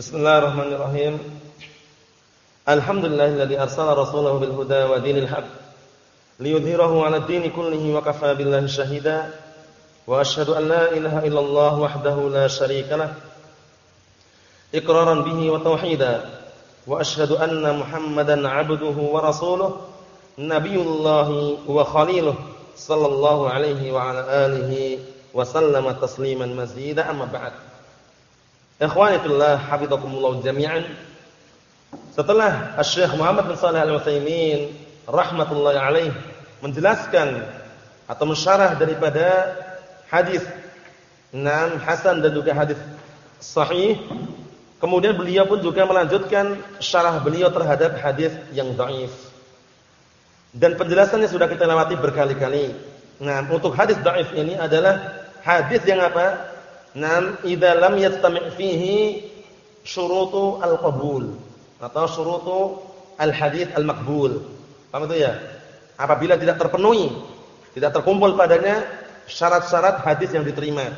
Bismillahirrahmanirrahim. Alhamdulillahilladzi arsala rasulahu bil huda wa dinil haq liyudhhirahu 'ala ad-dini kullihi wa kafaa billahi shahida. Wa asyhadu an la ilaha illallah wahdahu la syarika lah iqraran bihi wa tauhida. Wa asyhadu anna Muhammadan 'abduhu wa rasuluhu nabiyullahi wa khaliluhu sallallahu alaihi wa ala alihi wa sallama tasliman mazida amma ba'd. Ikhwani fillah, hafizakumullah jami'an. Setelah Syekh Muhammad bin Shalih Al-Utsaimin rahmatullahi alaih menjelaskan atau mensyarah daripada hadis Naam Hasan dan juga hadis sahih. Kemudian beliau pun juga melanjutkan syarah beliau terhadap hadis yang dhaif. Dan penjelasannya sudah kita lewati berkali-kali. Nah, untuk hadis dhaif ini adalah hadis yang apa? Nam idza lam yastami' fihi syurutu al-qabul atau syurutu al-hadits al-maqbul. Paham itu ya? Apabila tidak terpenuhi, tidak terkumpul padanya syarat-syarat hadis yang diterima.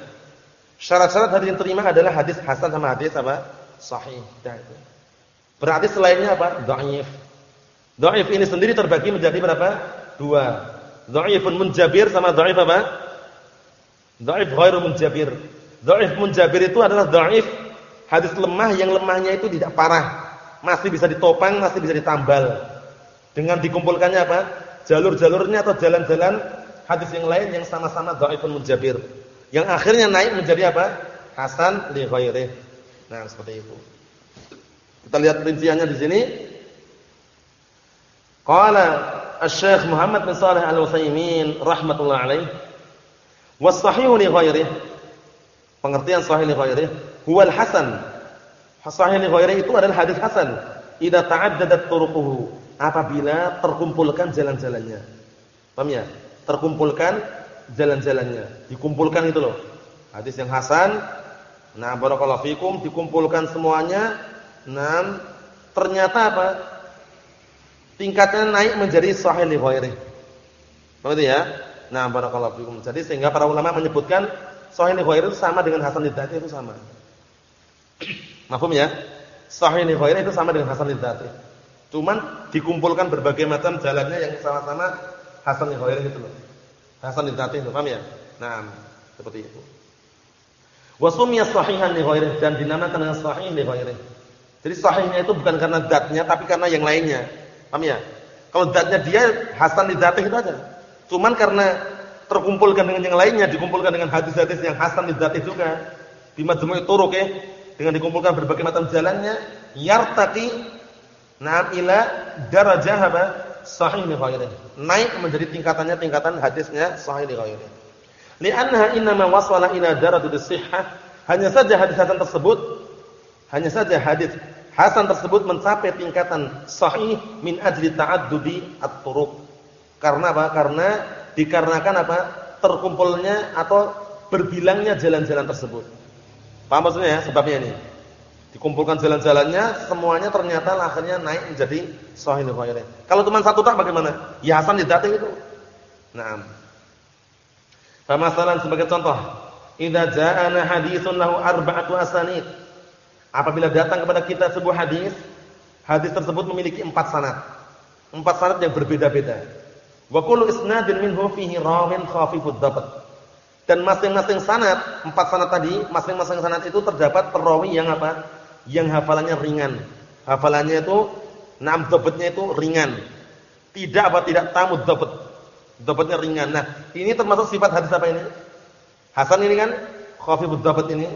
Syarat-syarat hadis yang diterima adalah hadis hasan sama hadis apa? Sahih. Itu. Berarti selainnya apa? Dhaif. Dhaif ini sendiri terbagi menjadi berapa? Dua. Dhaifun munjabir sama dhaif apa? Dhaif ghairu munjabir. Dhaif munjabir itu adalah dhaif hadis lemah yang lemahnya itu tidak parah, masih bisa ditopang, masih bisa ditambal. Dengan dikumpulkannya apa? Jalur-jalurnya atau jalan-jalan hadis yang lain yang sama-sama dhaifun munjabir. Yang akhirnya naik menjadi apa? Hasan li ghairih. Nah, seperti itu. Kita lihat rinciannya di sini. Qala Asy-Syaikh Muhammad bin Shalih Al-Utsaimin rahimatullah alaih, "Was-sahihu li ghairih" Pengertian sahih li ghairihi huwal hasan. Sahih li ghairihi itu adalah hadis hasan idza ta'addadat turuquhu, apabila terkumpulkan jalan-jalannya. Paham ya? Terkumpulkan jalan-jalannya, dikumpulkan itu loh. Hadis yang hasan, nah barakallahu fikum dikumpulkan semuanya, nah ternyata apa? Tingkatnya naik menjadi sahih li ghairihi. Paham ya? Nah barakallahu fikum. Jadi sehingga para ulama menyebutkan Sahih li itu sama dengan hasan lidzati itu sama. Mafhum ya? Sahih li itu sama dengan hasan lidzati. Cuman dikumpulkan berbagai macam jalannya yang sama-sama hasan li itu loh. Hasan lidzati itu, paham ya? Nah, seperti itu. Wa sumiya sahihan li dan dinamakan dengan sahih li Jadi sahihnya itu bukan karena zatnya tapi karena yang lainnya. Paham ya? Kalau zatnya dia hasan lidzati itu aja. Cuman karena terkumpulkan dengan yang lainnya, dikumpulkan dengan hadis-hadis yang hasan lidzati juga. Di majmu' turuq ya, dengan dikumpulkan berbagai macam jalannya, yartaqi na'am ila darajah apa? sahih li Naik menjadi tingkatannya tingkatan hadisnya sahih li ghairihi. Li'annaha innama wasala ila darajati sihhah. Hanya saja hadis hasan tersebut hanya saja hadis hasan tersebut mencapai tingkatan sahih min ajli ta'addudi at-turuq. Karena apa? Karena dikarenakan apa? terkumpulnya atau berbilangnya jalan-jalan tersebut. Paham maksudnya ya? Sebabnya ini. Dikumpulkan jalan-jalannya, semuanya ternyata akhirnya naik menjadi sahih ghairi. Kalau cuma satu tak bagaimana? Ya hasan itu. Naam. Pemasalan sebagai contoh, idza ja'ana haditsun lahu arba'atu asanid. Apabila datang kepada kita sebuah hadis, hadis tersebut memiliki empat sanad. Empat sanad yang berbeda-beda. Wa kullu isnadin minhu fihi rawin khafifud dhabt. Dan masing-masing sanad, empat sanad tadi, masing-masing sanad itu terdapat perawi yang apa? Yang hafalannya ringan. Hafalannya itu enam dhabtnya itu ringan. Tidak apa tidak tamud dhabt. Dhabtnya ringan. Nah, ini termasuk sifat hadis apa ini? Hasan ini kan khafifud dhabt ini.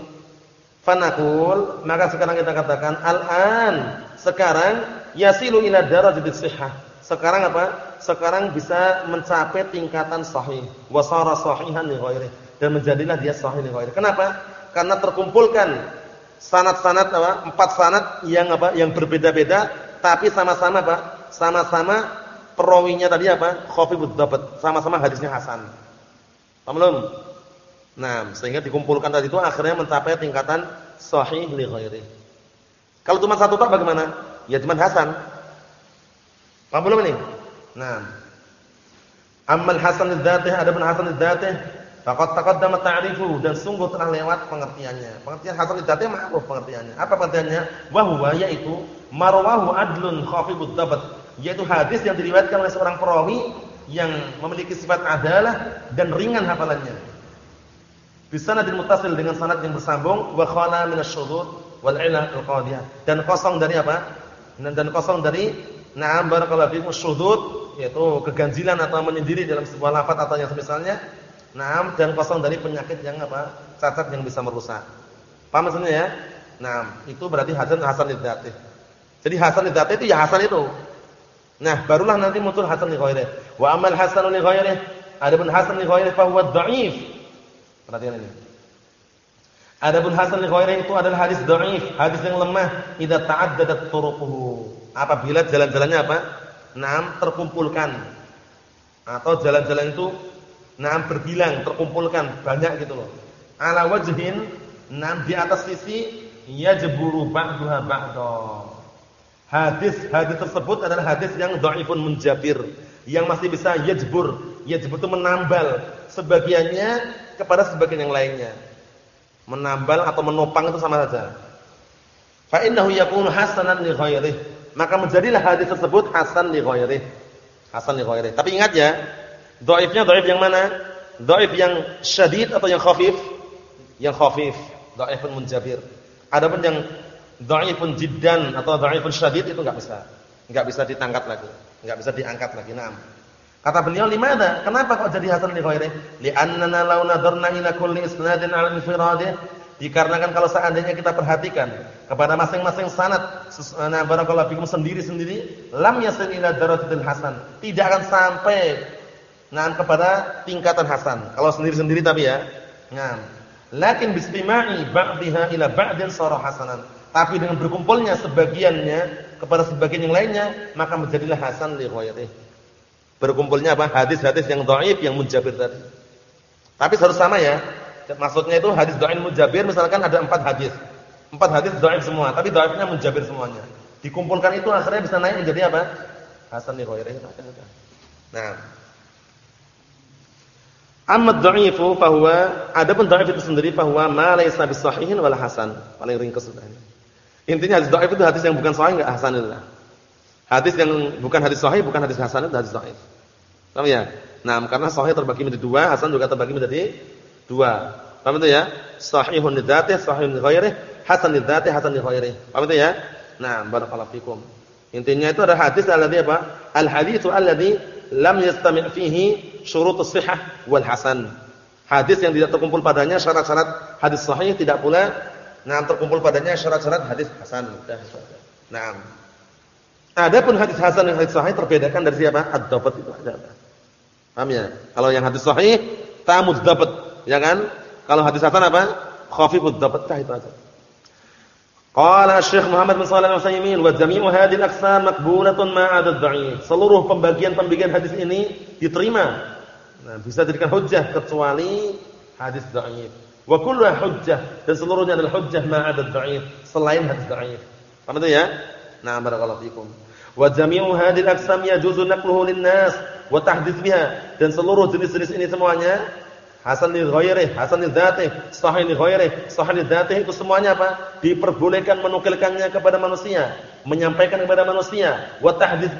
Fanaqul, maka sekarang kita katakan al-an, sekarang yasilu ila darajatis sihhah. Sekarang apa? sekarang bisa mencapai tingkatan sahih, wasara sahihan li ghairi dan menjadilah dia sahih li ghairi. Kenapa? Karena terkumpulkan sanad-sanad apa? Empat sanad yang apa? Yang berbeda-beda tapi sama-sama apa? Sama-sama perawinya tadi apa? Khafifud dapat, sama-sama hadisnya hasan. Paham belum? Nah, sehingga dikumpulkan tadi itu akhirnya mencapai tingkatan sahih li ghairi. Kalau cuma satu tak bagaimana? Ya cuma hasan. Paham belum ini? Nah. Amal hasan dzatih adapun hasan dzatih Faqad taqaddama ta'rifu dan sungguh telah lewat pengertiannya. Pengertian hasan lidzati ma'ruf pengertiannya. Apa pengertiannya? Wa huwa yaitu marwahu adlun khafibud dabat, yaitu hadis yang diriwayatkan oleh seorang perawi yang memiliki sifat adalah dan ringan hafalannya. Bisanadin muttasil dengan sanad yang bersambung wa khala minasyudud wal ilah al-qadiyah. Dan kosong dari apa? Dan kosong dari na'am barakallahu fikum syudud yaitu keganjilan atau menyendiri dalam sebuah lafaz atau yang semisalnya Naam dan kosong dari penyakit yang apa? cacat yang bisa merusak. Paham maksudnya ya? Naam, itu berarti hasan hasan lidzati. Jadi hasan lidzati itu ya hasan itu. Nah, barulah nanti muncul hasan li ghairihi. Wa amal hasan li ghairihi, adapun hasan li ghairihi fa huwa dhaif. Perhatikan ini. Adapun hasan li ghairihi itu adalah hadis dhaif, hadis yang lemah idza ta'addadat turuquhu. Apabila jalan-jalannya apa? Naam terkumpulkan. Atau jalan-jalan itu Nah, berbilang, terkumpulkan banyak gitu loh. Ala wajhin, nah di atas sisi yajburu ba'daha ba'da. Hadis hadis tersebut adalah hadis yang dhaifun munjabir, yang masih bisa yajbur. Yajbur itu menambal sebagiannya kepada sebagian yang lainnya. Menambal atau menopang itu sama saja. Fa innahu yakunu hasanan li ghairihi. Maka menjadilah hadis tersebut hasan li ghairihi. Hasan li ghairihi. Tapi ingat ya, Dhaifnya dhaif yang mana? Dhaif yang syadid atau yang khafif? Yang khafif, dhaifun munjabir. Adapun yang dhaifun jiddan atau dhaifun syadid itu enggak bisa. Enggak bisa ditangkat lagi, enggak bisa diangkat lagi. Naam. Kata beliau, "Limada? Kenapa kok jadi hasan li ghairi? Li'annana law nadarna ila kulli isnadin 'ala infiradihi Dikarenakan kalau seandainya kita perhatikan kepada masing-masing sanad nah barakallahu fikum sendiri-sendiri lam yasil ila darajatil hasan, tidak akan sampai Nah, kepada tingkatan hasan. Kalau sendiri-sendiri tapi ya. Nah, lakin bistima'i ba'dihha ila ba'din sara hasanan. Tapi dengan berkumpulnya sebagiannya kepada sebagian yang lainnya, maka menjadilah hasan li ghairihi. Berkumpulnya apa? Hadis-hadis yang dhaif yang munjabir tadi. Tapi harus sama ya. Maksudnya itu hadis dhaif munjabir misalkan ada empat hadis. Empat hadis dhaif semua, tapi dhaifnya munjabir semuanya. Dikumpulkan itu akhirnya bisa naik menjadi apa? Hasan li ghairihi. Nah, Amma dha'ifu fa huwa adapun dha'if itu sendiri fa huwa ma laysa bisahihin hasan. Paling ringkas sudah ini. Intinya hadis dha'if itu hadis yang bukan sahih enggak hasanillah. Hadis yang bukan hadis sahih bukan hadis hasan itu hadis dha'if. Paham ya? Nah, karena sahih terbagi menjadi dua, hasan juga terbagi menjadi dua. Paham itu ya? Sahihun li dzatihi, sahihun li ghairihi, hasan li dzatihi, hasan li ghairihi. Paham itu ya? Nah, barakallahu fikum. Intinya itu ada hadis alladhi apa? Al haditsu alladhi lam yastami' fihi syurutus sihah wal hasan. Hadis yang tidak terkumpul padanya syarat-syarat hadis sahih tidak pula nah terkumpul padanya syarat-syarat hadis hasan. Nah. Adapun hadis hasan dan hadis sahih terbedakan dari siapa? Ad-dabat itu ada. Paham ya? Kalau yang hadis sahih tamud dapat, ya kan? Kalau hadis hasan apa? Khafifud dapat itu aja. Qala Syekh Muhammad bin Shalih Al-Utsaimin wa jami'u hadhihi al-aqsam maqbulatun ma 'ada ad-dha'if. Seluruh pembagian-pembagian hadis ini diterima Nah, bisa dijadikan hujjah kecuali hadis dhaif. Wa kullu hujjah dan seluruhnya adalah hujjah ma 'ada dhaif, selain hadis dhaif. Paham itu ya? Nah, barakallahu fikum. Wa jami'u hadhihi al-aqsam yajuzu naqluhu lin-nas wa tahdits biha dan seluruh jenis-jenis ini semuanya hasan li ghairihi, hasan li dzatihi, sahih li ghairihi, sahih li itu semuanya apa? Diperbolehkan menukilkannya kepada manusia, menyampaikan kepada manusia, wa tahdits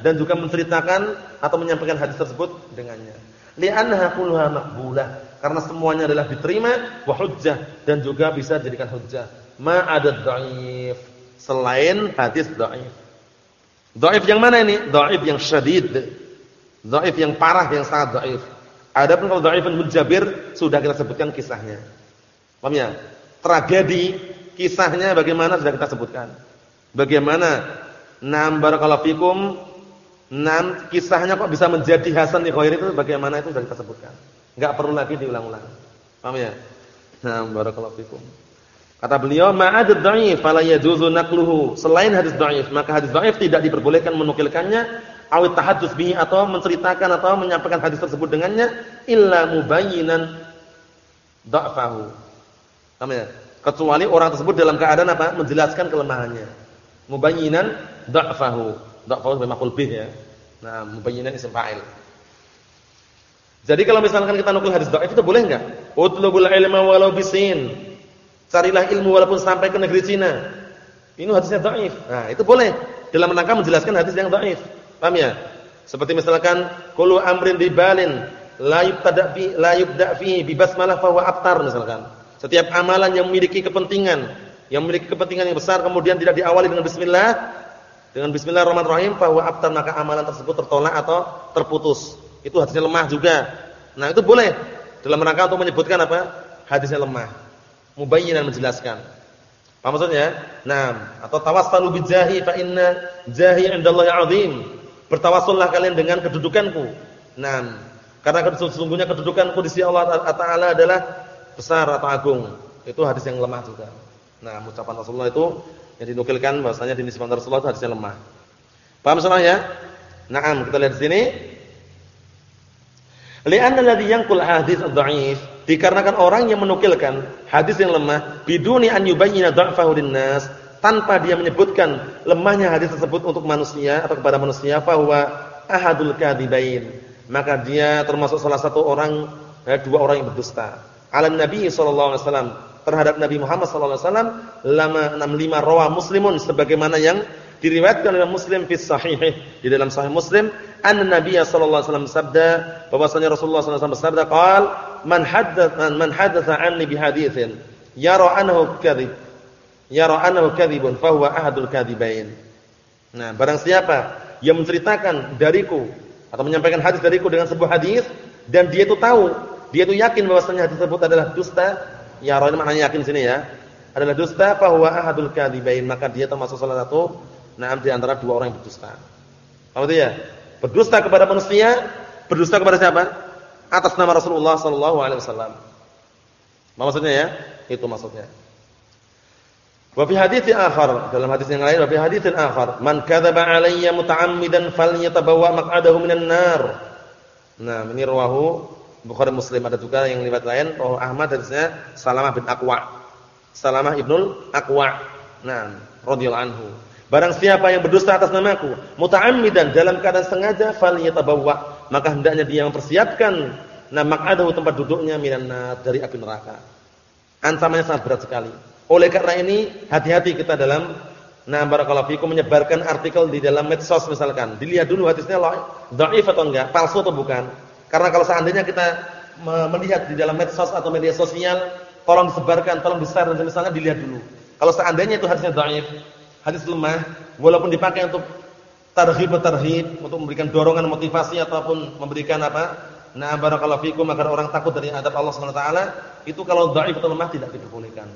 dan juga menceritakan atau menyampaikan hadis tersebut dengannya. Li'annaha kulluha maqbulah karena semuanya adalah diterima wa hujjah dan juga bisa dijadikan hujjah. Ma ada dhaif selain hadis dhaif dhaif yang mana ini? Dhaif yang syadid. Dhaif yang parah yang sangat dhaif adapun kalau dhaifun mujabir sudah kita sebutkan kisahnya paham ya tragedi kisahnya bagaimana sudah kita sebutkan bagaimana nam barakallahu fikum Nah, kisahnya kok bisa menjadi hasan di khair itu bagaimana itu sudah kita sebutkan. Enggak perlu lagi diulang-ulang. Paham ya? Nah, barakallahu fikum. Kata beliau, ma'ad dhaif fala yajuzu naqluhu. Selain hadis dhaif, maka hadis dhaif tidak diperbolehkan menukilkannya aw tahaddus bihi atau menceritakan atau menyampaikan hadis tersebut dengannya illa mubayyinan dha'fahu. Paham ya? Kecuali orang tersebut dalam keadaan apa? Menjelaskan kelemahannya. Mubayyinan dha'fahu. Dha'fahu memang bih ya. Nah, mubayyinan isim fa'il. Jadi kalau misalkan kita nukil hadis dhaif itu boleh enggak? Utlubul ilma walau bisin. Carilah ilmu walaupun sampai ke negeri Cina. Ini hadisnya dhaif. Nah, itu boleh dalam rangka menjelaskan hadis yang dhaif. Paham ya? Seperti misalkan kullu amrin dibalin la yubtada fi la yubda fi bi basmalah fa huwa abtar misalkan. Setiap amalan yang memiliki kepentingan, yang memiliki kepentingan yang besar kemudian tidak diawali dengan bismillah, dengan bismillahirrahmanirrahim fa huwa abtar maka amalan tersebut tertolak atau terputus. Itu hadisnya lemah juga. Nah, itu boleh dalam rangka untuk menyebutkan apa? Hadisnya lemah. Mubayyinan menjelaskan. Apa maksudnya? Nah, atau tawassalu bijahi fa inna jahi 'indallahi 'azim. Bertawassullah kalian dengan kedudukanku. Nah, karena sesungguhnya kedudukanku di sisi Allah Taala adalah besar atau agung. Itu hadis yang lemah juga. Nah, ucapan Rasulullah itu yang dinukilkan bahwasanya dinisbahkan Rasulullah itu hadisnya lemah. Paham semuanya? Naam, kita lihat di sini. Li'anna alladhi yanqul hadis dhaif dikarenakan orang yang menukilkan hadis yang lemah biduni an yubayyana dha'fahu linnas tanpa dia menyebutkan lemahnya hadis tersebut untuk manusia atau kepada manusia fahuwa ahadul kadzibain maka dia termasuk salah satu orang eh, dua orang yang berdusta. Ala nabi sallallahu alaihi wasallam terhadap Nabi Muhammad sallallahu alaihi wasallam lama 65 rawa muslimun sebagaimana yang diriwayatkan oleh Muslim fi sahih di dalam sahih Muslim anna Nabi sallallahu alaihi wasallam sabda bahwasanya Rasulullah sallallahu alaihi wasallam bersabda qal man haddatha man haddatha anni bi haditsin yara annahu kadhib yara kadhibun fa huwa ahadul kadhibain nah barang siapa yang menceritakan dariku atau menyampaikan hadis dariku dengan sebuah hadis dan dia itu tahu dia itu yakin bahwasanya hadis tersebut adalah dusta yara ini maknanya yakin sini ya adalah dusta fa huwa ahadul kadhibain maka dia termasuk salah satu Nah, di antara dua orang yang berdusta. Apa itu ya? Berdusta kepada manusia, berdusta kepada siapa? Atas nama Rasulullah sallallahu alaihi wasallam. Maksudnya ya? Itu maksudnya. Wa fi haditsin akhar, dalam hadis yang lain wa fi haditsin akhar, man kadzaba alayya muta'ammidan falyatabawwa maq'adahu minan nar. Nah, ini rawahu Bukhari Muslim ada juga yang riwayat lain, rawahu Ahmad hadisnya Salamah bin Aqwa. Salamah ibnul Aqwa. Nah, radhiyallahu anhu. Barang siapa yang berdusta atas namaku, muta'ammidan dalam keadaan sengaja falyatabawwa, maka hendaknya dia mempersiapkan nama maq'adahu tempat duduknya minan dari api neraka. Ancamannya sangat berat sekali. Oleh karena ini, hati-hati kita dalam nah barakallahu fikum menyebarkan artikel di dalam medsos misalkan. Dilihat dulu hadisnya dhaif atau enggak, palsu atau bukan. Karena kalau seandainya kita melihat di dalam medsos atau media sosial, tolong disebarkan, tolong di-share dan misalnya dilihat dulu. Kalau seandainya itu hadisnya dhaif, hadis lemah walaupun dipakai untuk tarhib tarhib untuk memberikan dorongan motivasi ataupun memberikan apa nah barakallahu fikum agar orang takut dari adab Allah Subhanahu wa taala itu kalau dhaif atau lemah tidak diperbolehkan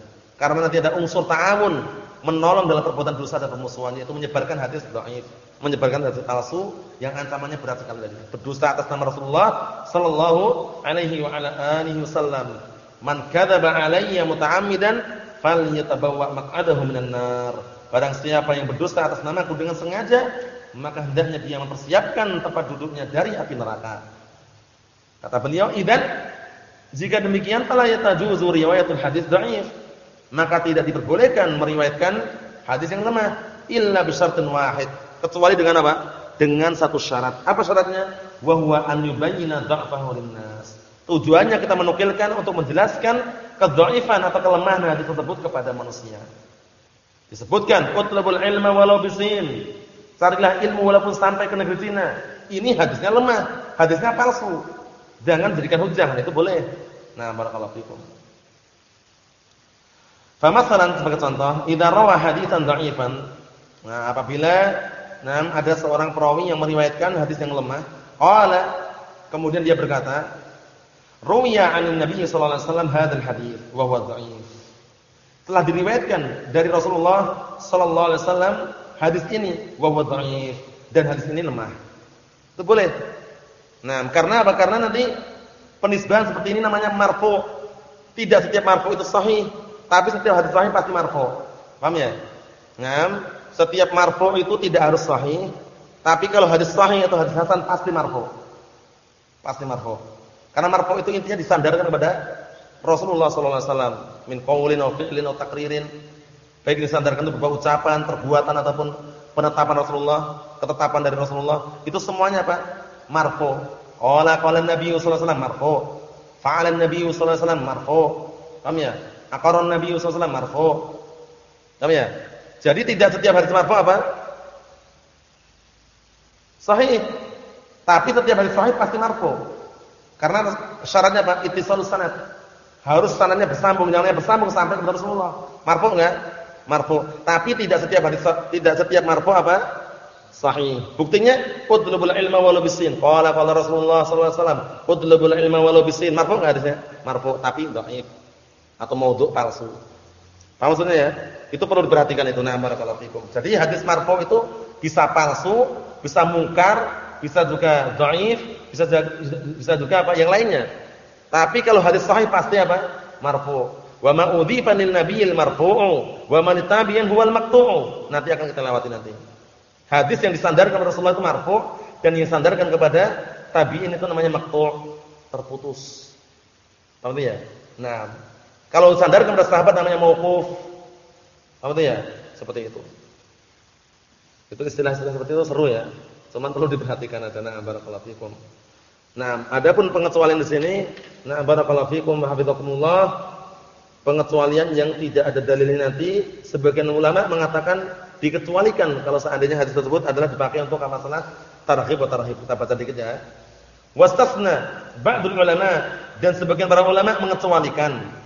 karena nanti ada unsur ta'awun menolong dalam perbuatan dosa dan permusuhan yaitu menyebarkan hadis dhaif menyebarkan hadis palsu yang ancamannya berat sekali tadi berdusta atas nama Rasulullah sallallahu alaihi wa ala alihi wasallam man kadzaba alayya muta'ammidan falyatabawwa maq'adahu minan nar Barang siapa yang berdusta atas namaku dengan sengaja, maka hendaknya dia mempersiapkan tempat duduknya dari api neraka. Kata beliau, "Idzan jika demikian fala yatajuzu riwayatul hadis dhaif." Maka tidak diperbolehkan meriwayatkan hadis yang lemah illa bisyartin wahid, kecuali dengan apa? Dengan satu syarat. Apa syaratnya? Wa huwa an yubayyana dha'fahu linnas. Tujuannya kita menukilkan untuk menjelaskan kedhaifan atau kelemahan hadis tersebut kepada manusia. Disebutkan utlabul ilma walau bisin. Carilah ilmu walaupun sampai ke negeri Cina. Ini hadisnya lemah, hadisnya palsu. Jangan jadikan hujah, itu boleh. Nah, barakallahu fikum. Famasalan sebagai contoh, idza rawa haditsan dha'ifan. Nah, apabila nah, ada seorang perawi yang meriwayatkan hadis yang lemah, qala kemudian dia berkata, "Ruwiya 'an Nabi sallallahu alaihi wasallam hadzal hadits wa huwa dha'if." Telah diriwayatkan dari Rasulullah sallallahu alaihi wasallam hadis ini wa dhaif dan hadis ini lemah. Itu boleh. Nah, karena apa? Karena nanti penisbahan seperti ini namanya marfu. Tidak setiap marfu itu sahih, tapi setiap hadis sahih pasti marfu. Paham ya? Nah, setiap marfu itu tidak harus sahih, tapi kalau hadis sahih atau hadis hasan pasti marfu. Pasti marfu. Karena marfu itu intinya disandarkan kepada Rasulullah sallallahu alaihi wasallam min qaulin aw fi'lin aw takririn baik disandarkan itu berupa ucapan, perbuatan ataupun penetapan Rasulullah, ketetapan dari Rasulullah, itu semuanya apa? marfu. Qala qala Nabi sallallahu alaihi wasallam marfu. Fa'ala Nabi sallallahu alaihi wasallam marfu. Paham ya? Aqarra Nabi sallallahu alaihi wasallam marfu. Ya? Jadi tidak setiap hadis marfu apa? Sahih. Tapi setiap hadis sahih pasti marfu. Karena syaratnya apa? Ittisalus sanad. Harus sanadnya bersambung, jangan bersambung sampai kepada Rasulullah. Marfu enggak? Marfu. Tapi tidak setiap hadis tidak setiap marfu apa? Sahih. Buktinya utlubul ilma walau bisin. Qala qala Rasulullah sallallahu alaihi wasallam, utlubul ilma walau bisin. Marfu enggak hadisnya? Marfu, tapi dhaif atau maudhu palsu. Paham maksudnya ya? Itu perlu diperhatikan itu. Nah, barakallahu fikum. Jadi hadis marfu itu bisa palsu, bisa mungkar, bisa juga dhaif, bisa bisa juga apa yang lainnya. Tapi kalau hadis sahih pasti apa? Marfu. Wa ma udhifa lin nabiyil marfu'u wa man tabi'an huwal maqtu'u. Nanti akan kita lewati nanti. Hadis yang disandarkan kepada Rasulullah itu marfu dan yang disandarkan kepada tabi'in itu namanya maqtu', terputus. Paham ya? Nah, kalau disandarkan kepada sahabat namanya mauquf. Paham ya? Seperti itu. Itu istilah-istilah seperti itu seru ya. Cuman perlu diperhatikan ada nah barakallahu fikum. Nah, adapun pengecualian di sini, nah barakallahu fikum wa hafizakumullah, pengecualian yang tidak ada dalilnya nanti, sebagian ulama mengatakan dikecualikan kalau seandainya hadis tersebut adalah dipakai untuk masalah tarhib atau tarhib. Kita baca dikit ya. Wastasna ba'dul ulama dan sebagian para ulama mengecualikan.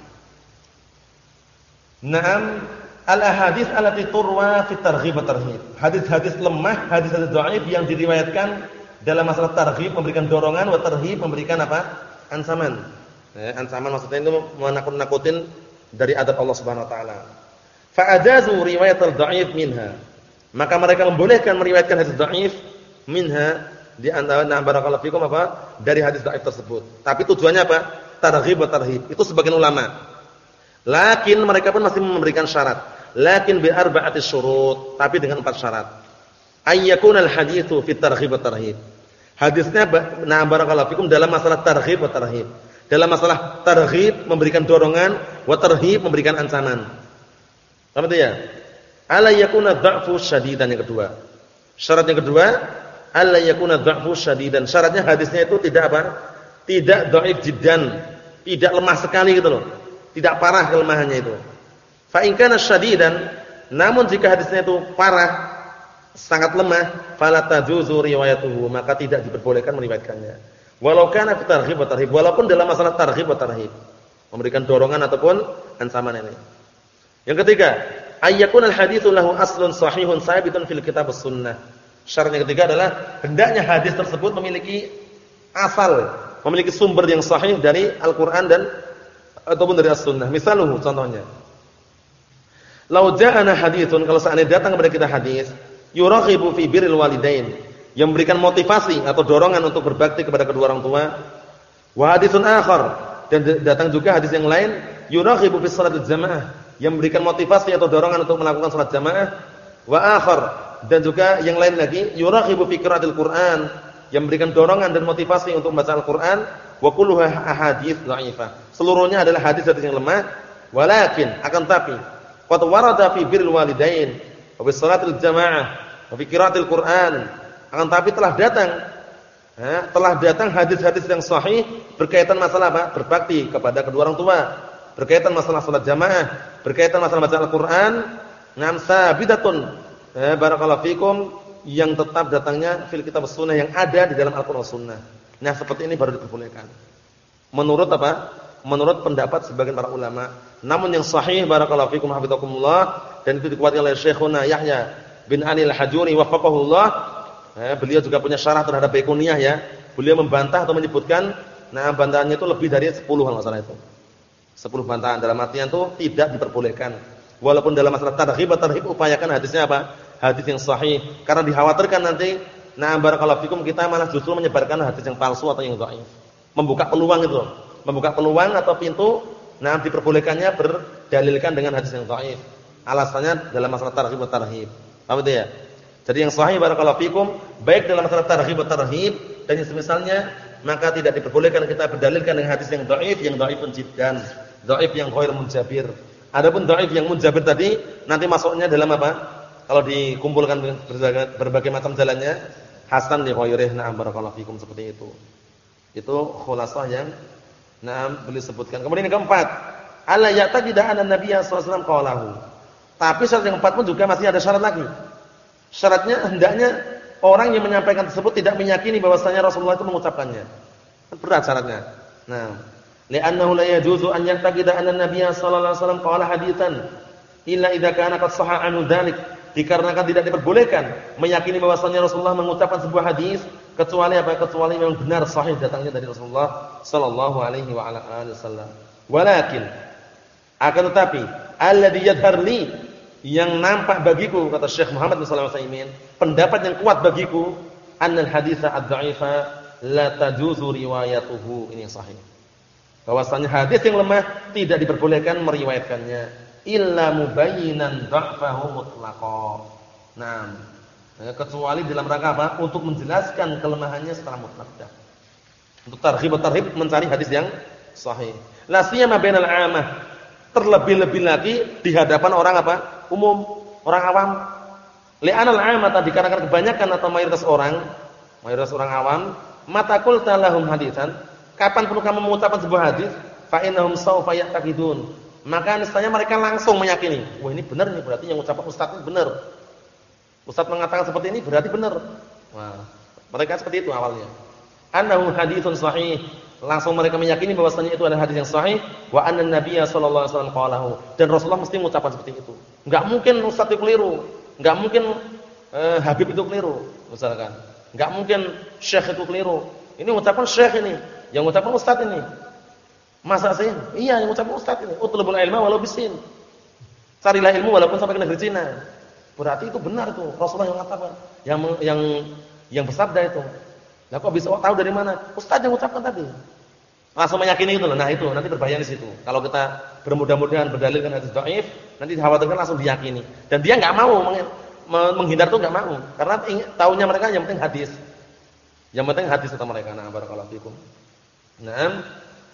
Naam al-ahadits allati turwa fi targhib wa tarhib. Hadis-hadis lemah, hadis-hadis dhaif yang diriwayatkan dalam masalah targhib memberikan dorongan wa tarhib memberikan apa? ancaman. Ya, ancaman maksudnya itu menakut-nakutin dari adab Allah Subhanahu wa taala. Fa'ajazu riwayat al-dha'if minha. Maka mereka membolehkan meriwayatkan hadis dhaif minha di antara nah barakallahu fikum apa? dari hadis dhaif tersebut. Tapi tujuannya apa? Targhib wa tarhib. Itu sebagian ulama. Lakin mereka pun masih memberikan syarat. Lakin bi arba'ati syurut, tapi dengan empat syarat ayyakunal haditsu fi targhib wa tarhib. Hadisnya nah barakallahu fikum dalam masalah targhib wa tarhib. Dalam masalah targhib memberikan dorongan, wa tarhib memberikan ancaman. Paham ya? Ala yakuna dha'fu syadidan yang kedua. Syarat yang kedua, ala yakuna dha'fu syadidan. Syaratnya hadisnya itu tidak apa? Tidak dhaif jiddan, tidak lemah sekali gitu loh. Tidak parah kelemahannya itu. Fa in kana syadidan, namun jika hadisnya itu parah, sangat lemah, fala tajuzu riwayatuhu, maka tidak diperbolehkan meriwayatkannya. Walau kana fi targhib tarhib, walaupun dalam masalah targhib wa tarhib, memberikan dorongan ataupun ancaman ini. Yang ketiga, ayyakun al-haditsu lahu aslun sahihun sabitun fil kitab sunnah. Syarat ketiga adalah hendaknya hadis tersebut memiliki asal, memiliki sumber yang sahih dari Al-Qur'an dan ataupun dari As-Sunnah. Misalnya contohnya. Lau ja'ana haditsun kalau seandainya datang kepada kita hadis yuraghibu fi birril walidain yang memberikan motivasi atau dorongan untuk berbakti kepada kedua orang tua. Wa haditsun akhar dan datang juga hadis yang lain yuraghibu fi shalatil jamaah yang memberikan motivasi atau dorongan untuk melakukan salat jamaah. Wa akhar dan juga yang lain lagi yuraghibu fi qiraatil Qur'an yang memberikan dorongan dan motivasi untuk membaca Al-Qur'an wa kulluha ahadits dhaifah. Seluruhnya adalah hadis-hadis yang lemah, walakin akan tapi qad warada fi birril walidain wa bi salatil jamaah wa fi qiraatil Qur'an. Akan tapi telah datang ya, telah datang hadis-hadis yang sahih berkaitan masalah apa? Berbakti kepada kedua orang tua, berkaitan masalah salat jamaah, berkaitan masalah baca Al-Qur'an, ngam sabidatun ya, barakallahu fikum yang tetap datangnya fil kitab sunnah yang ada di dalam Al-Qur'an sunnah. Nah, seperti ini baru diperbolehkan. Menurut apa? Menurut pendapat sebagian para ulama. Namun yang sahih barakallahu fikum hafizakumullah dan itu dikuatkan oleh Syekhuna Yahya bin Anil Hajuri wafaqahullah. Eh, beliau juga punya syarah terhadap Baiquniyah ya. Beliau membantah atau menyebutkan nah bantahannya itu lebih dari 10 kalau salah itu. 10 bantahan dalam artian itu tidak diperbolehkan. Walaupun dalam masalah tarhib tarhib upayakan hadisnya apa? Hadis yang sahih karena dikhawatirkan nanti nah barakallahu fikum kita malah justru menyebarkan hadis yang palsu atau yang dhaif. Membuka peluang itu. Membuka peluang atau pintu nah diperbolehkannya berdalilkan dengan hadis yang dhaif. Alasannya dalam masalah tarhib dan tarhib. Paham itu ya? Jadi yang sahih barakallahu fikum baik dalam masalah tarhib dan tarhib dan yang semisalnya maka tidak diperbolehkan kita berdalilkan dengan hadis yang dhaif yang dhaifun jiddan, dhaif yang ghair munjabir. Adapun dhaif yang munjabir tadi nanti masuknya dalam apa? Kalau dikumpulkan berbagai macam jalannya hasan li ghairihi na'am barakallahu fikum seperti itu. Itu khulasah yang nah beliau sebutkan. Kemudian yang keempat, alla ya'taqida anna nabiyya sallallahu alaihi. Tapi syarat yang keempat pun juga masih ada syarat lagi. Syaratnya hendaknya orang yang menyampaikan tersebut tidak meyakini bahwasanya Rasulullah itu mengucapkannya. Berat syaratnya. Nah, li'annahu la yajuzu an ya'taqida anna nabiyya sallallahu alaihi wasallam qala haditsan illa idza kana qad sahha anhu dzalik. Dikarenakan tidak diperbolehkan meyakini bahwasanya Rasulullah mengucapkan sebuah hadis kecuali apa? Kecuali memang benar sahih datangnya dari Rasulullah sallallahu alaihi wa ala alihi wasallam. Walakin akan tetapi alladhi yadhhar li yang nampak bagiku kata Syekh Muhammad bin Shalih Al-Utsaimin, pendapat yang kuat bagiku annal haditsa ad-dha'ifa la tajuzu riwayatuhu. Ini sahih. Bahwasanya hadis yang lemah tidak diperbolehkan meriwayatkannya illa mubayyinan dha'fahu mutlaqa. Nah, kecuali dalam rangka apa? Untuk menjelaskan kelemahannya secara mutlak. Untuk tarhib tarhib mencari hadis yang sahih. La siyama bainal 'amah. Terlebih-lebih lagi di hadapan orang apa? Umum, orang awam. Li'anal 'amah dikarenakan kebanyakan atau mayoritas orang, mayoritas orang awam, mata qulta lahum hadisan, kapan perlu kamu mengucapkan sebuah hadis, fa innahum sawfa ya'taqidun. Maka niscaya mereka langsung meyakini, wah ini benar nih berarti yang ucapan ustaz ini benar. Ustaz mengatakan seperti ini berarti benar. Wah, mereka seperti itu awalnya. Annahu haditsun sahih. Langsung mereka meyakini bahwasanya itu adalah hadis yang sahih wa anna nabiyya sallallahu alaihi wasallam qalahu. Dan Rasulullah mesti mengucapkan seperti itu. Enggak mungkin ustaz itu keliru. Enggak mungkin eh, Habib itu keliru, misalkan. Enggak mungkin syekh itu keliru. Ini mengucapkan syekh ini, yang mengucapkan ustaz ini. Masa sih? Iya, yang mengucapkan ustaz ini. Utlubul ilma walau bisin. Carilah ilmu walaupun sampai ke negeri Cina. Berarti itu benar tuh Rasulullah yang mengatakan, yang yang yang bersabda itu. Lah kok bisa tahu dari mana? Ustaz yang ucapkan tadi. Langsung meyakini itu loh. Nah itu nanti berbahaya di situ. Kalau kita bermudah-mudahan berdalilkan hadis dhaif, nanti dikhawatirkan langsung diyakini. Dan dia enggak mau menghindar tuh enggak mau. Karena tahunya mereka yang penting hadis. Yang penting hadis kata mereka. Nah, barakallahu. Nah,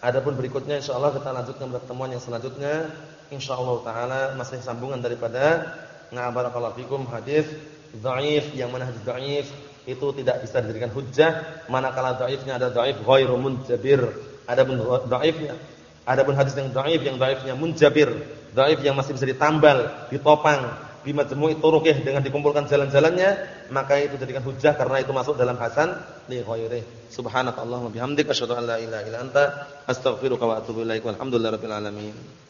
adapun berikutnya insyaallah kita lanjutkan pertemuan yang selanjutnya. Insyaallah taala masih sambungan daripada nah barakallahu fikum hadis dhaif yang mana hadis dhaif itu tidak bisa dijadikan hujjah manakala dhaifnya ada dhaif ghairu munjabir. Adapun dhaifnya adapun hadis yang dhaif yang dhaifnya munjabir, dhaif yang masih bisa ditambal, ditopang bimajmu'i turuqih dengan dikumpulkan jalan-jalannya maka itu jadikan hujjah karena itu masuk dalam hasan li ghairi subhanakallahumma bihamdika asyhadu an la ilaha illa anta astaghfiruka wa atubu ilaik walhamdulillahirabbil alamin